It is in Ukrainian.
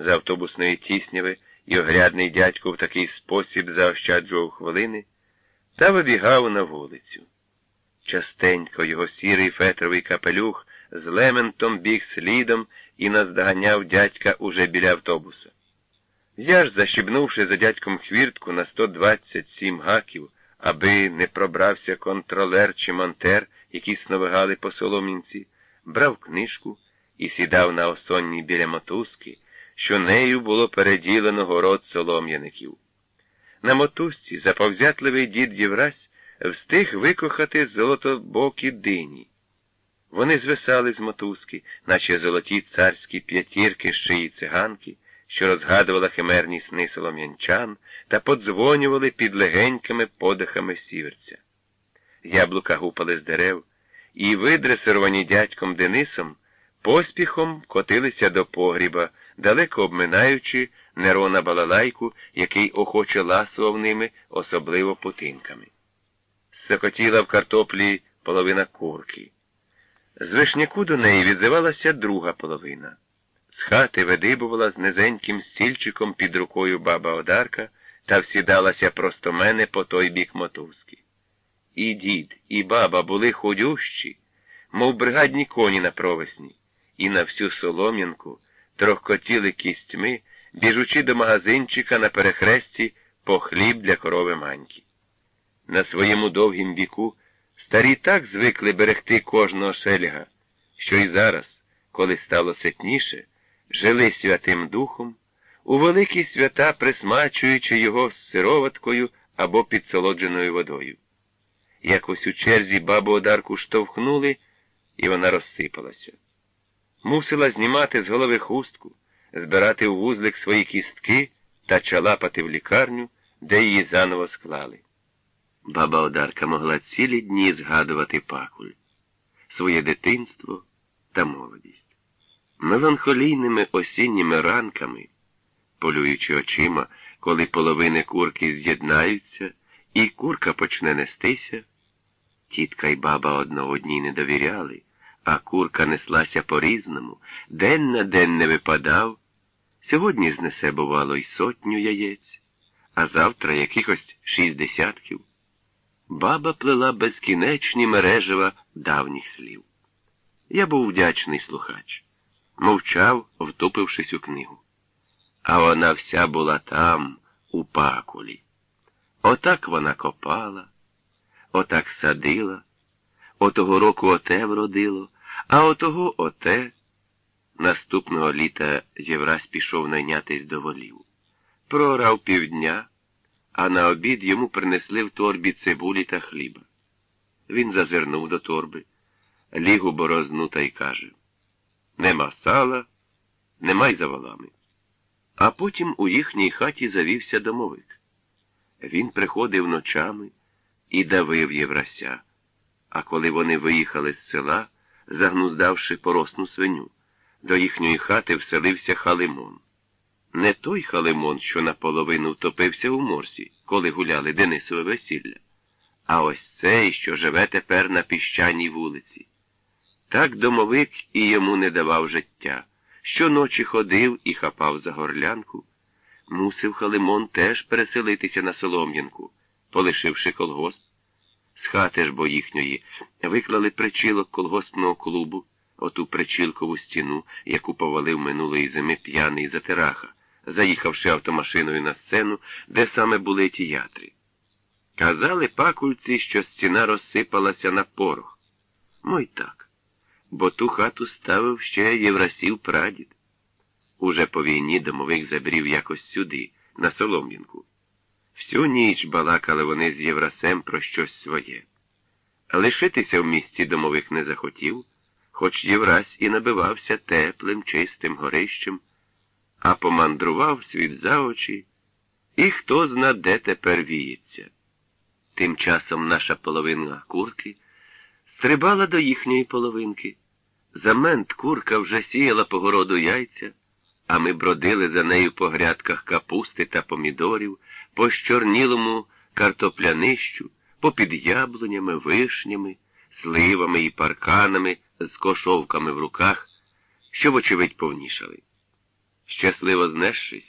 з автобусної тісняви і огрядний дядько в такий спосіб заощаджував хвилини, та вибігав на вулицю. Частенько його сірий фетровий капелюх з лементом біг слідом і наздоганяв дядька уже біля автобуса. Я ж, защібнувши за дядьком хвіртку на 127 гаків, аби не пробрався контролер чи монтер, які сновигали по соломінці, брав книжку і сідав на осонні біля мотузки, що нею було переділено город солом'яників. На мотузці заповзятливий дід Євразь встиг викохати золотобокі дині. Вони звисали з мотузки, наче золоті царські п'ятірки з шиї циганки, що розгадувала химерні сни солом'янчан та подзвонювали під легенькими подихами сіверця. Яблука гупали з дерев, і, видресировані дядьком Денисом, поспіхом котилися до погріба, далеко обминаючи Нерона балалайку, який охоче ласував ними, особливо путинками. Сокотіла в картоплі половина курки. З вишняку до неї відзивалася друга половина. З хати видибувала з низеньким стільчиком під рукою баба Одарка та всідалася просто мене по той бік мотузки. І дід, і баба були ходющі, мов бригадні коні на провесні, і на всю солом'янку трохкотіли кістьми, біжучи до магазинчика на перехресті по хліб для корови маньки. На своєму довгім віку старі так звикли берегти кожного шеліга, що й зараз, коли стало ситніше, жили святим духом, у великі свята присмачуючи його з сироваткою або підсолодженою водою. Якось у черзі бабу одарку штовхнули, і вона розсипалася. Мусила знімати з голови хустку, збирати у вузлик свої кістки та чалапати в лікарню, де її заново склали. Баба Одарка могла цілі дні згадувати пакуль, своє дитинство та молодість. Меланхолійними осінніми ранками, полюючи очима, коли половини курки з'єднаються, і курка почне нестися, тітка й баба одна одній не довіряли, а курка неслася по-різному, день на день не випадав. Сьогодні знесе, бувало, й сотню яєць, а завтра якихось шість десятків. Баба плела безкінечні мережева давніх слів. Я був вдячний слухач, мовчав, втупившись у книгу. А вона вся була там, у пакулі. Отак вона копала, отак садила, отого року оте вродило, а отого оте. Наступного літа Єврась пішов найнятись до волів. Проорав півдня а на обід йому принесли в торбі цибулі та хліба. Він зазирнув до торби, ліг у борозну та й каже Нема сала, нема й за валами. А потім у їхній хаті завівся домовик. Він приходив ночами і давив Єврася. А коли вони виїхали з села, загнуздавши поросну свиню, до їхньої хати вселився Халимон. Не той халимон, що наполовину втопився у морсі, коли гуляли Денисове весілля, а ось цей, що живе тепер на піщаній вулиці. Так домовик і йому не давав життя. Щоночі ходив і хапав за горлянку. Мусив Халимон теж переселитися на Солом'янку, полишивши колгосп. З хати ж бо їхньої виклали причілок колгоспного клубу, оту причілкову стіну, яку повалив минулої зими п'яний затираха заїхавши автомашиною на сцену, де саме були тіятри. Казали пакульці, що стіна розсипалася на порох. Мой так, бо ту хату ставив ще Єврасів прадід. Уже по війні домовик забрів якось сюди, на Солом'янку. Всю ніч балакали вони з Єврасем про щось своє. Лишитися в місті домовик не захотів, хоч Єврась і набивався теплим, чистим горищем а помандрував світ за очі, і хто зна, де тепер віється. Тим часом наша половина курки стрибала до їхньої половинки. За мент курка вже сіяла по городу яйця, а ми бродили за нею по грядках капусти та помідорів, по щорнілому картоплянищу, попід яблунями, вишнями, сливами і парканами з кошовками в руках, що, вочевидь, повнішали. щасливо знесшись,